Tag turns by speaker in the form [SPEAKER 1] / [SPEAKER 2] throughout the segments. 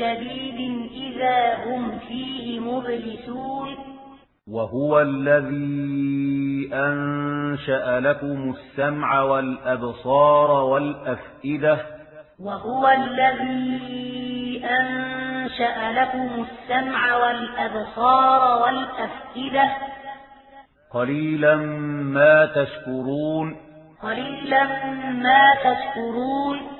[SPEAKER 1] شديد إذا هم فيه مبلسون.
[SPEAKER 2] وهو الذي أنشأ لكم السمع والأبصار والأفئدة.
[SPEAKER 1] وهو الذي أنشأ لكم السمع والأبصار والأفئدة.
[SPEAKER 2] قليلا ما تشكرون.
[SPEAKER 1] قليلا ما تشكرون.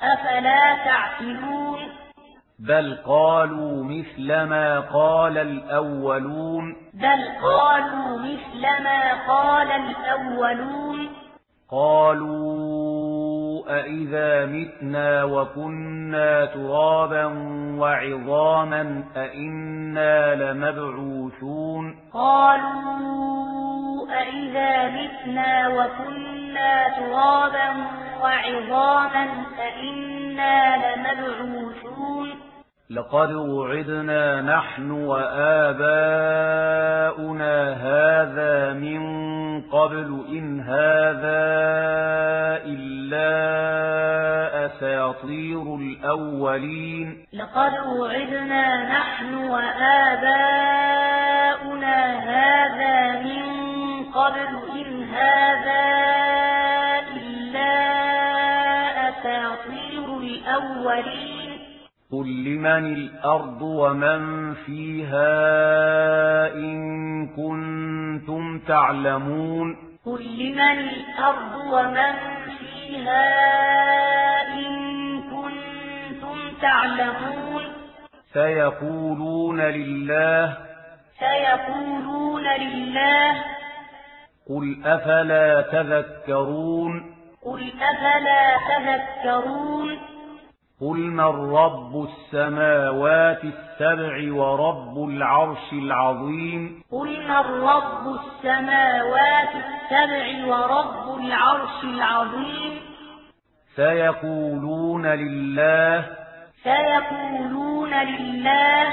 [SPEAKER 1] أفلا تعقلون؟
[SPEAKER 2] بل قالوا مثل ما قال الأولون.
[SPEAKER 1] بل قالوا مثل ما قال الأولون.
[SPEAKER 2] قالوا أئذا متنا وكنا ترابا وعظاما أئنا لمبعوثون.
[SPEAKER 1] قالوا أَإِذَا مِتْنَا وَكُنَّا تُرَابًا وَعِظَامًا أَإِنَّا لَمَبْعُوثُونَ
[SPEAKER 2] لقد وعدنا نحن وآباؤنا هذا من قبل إن هذا إلا أساطير الأولين
[SPEAKER 1] لقد وعدنا نحن وآباؤنا الأولين.
[SPEAKER 2] قل لمن الأرض ومن فيها إن كنتم تعلمون.
[SPEAKER 1] قل لمن الأرض ومن فيها إن كنتم تعلمون.
[SPEAKER 2] سيقولون لله.
[SPEAKER 1] سيقولون لله.
[SPEAKER 2] قل أفلا تذكرون.
[SPEAKER 1] قل أفلا تذكرون.
[SPEAKER 2] قل من رب السماوات السبع ورب العرش العظيم
[SPEAKER 1] قل من رب السماوات السبع ورب العرش العظيم
[SPEAKER 2] سيقولون لله
[SPEAKER 1] سيقولون لله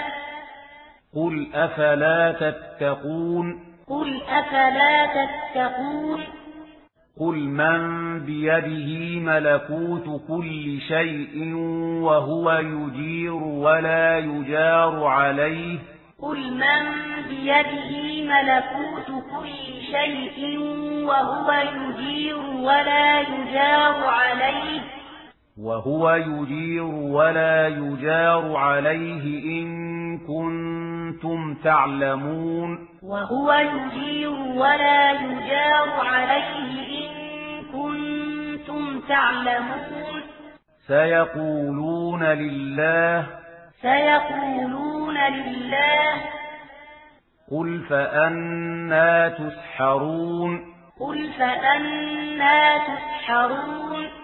[SPEAKER 2] قل أفلا تتقون
[SPEAKER 1] قل أفلا تتقون
[SPEAKER 2] قل من بيده ملكوت كل شيء وهو يجير ولا يجار عليه
[SPEAKER 1] قل من بيده ملكوت كل شيء وهو يجير ولا يجار عليه
[SPEAKER 2] وهو يجير ولا يجار عليه إن كنتم تعلمون
[SPEAKER 1] وهو يجير ولا يجار عليه إن كنتم تعلمون.
[SPEAKER 2] سيقولون لله.
[SPEAKER 1] سيقولون لله.
[SPEAKER 2] قل فأنا تسحرون.
[SPEAKER 1] قل فأنا تسحرون.